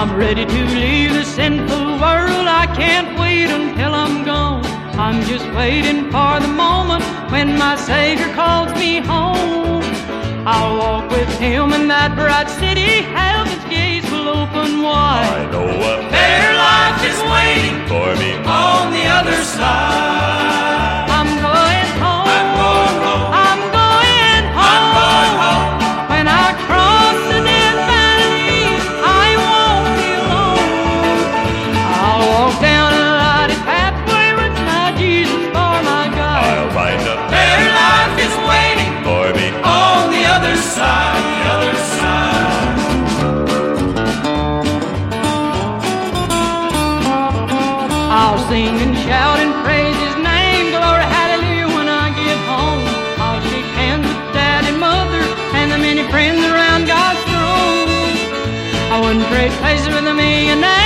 I'm ready to leave the sinful world. I can't wait until I'm gone. I'm just waiting for the moment when my Savior calls me home. I'll walk with Him in that bright city. Heaven's gates will open wide. I know a better life is waiting for me on the other side. Find a better life is waiting for me on the other side. The other side. I'll sing and shout and praise His name, glory, hallelujah, when I get home. I'll shake hands with Dad and Mother and the many friends around God's throne. I wouldn't trade places with a millionaire.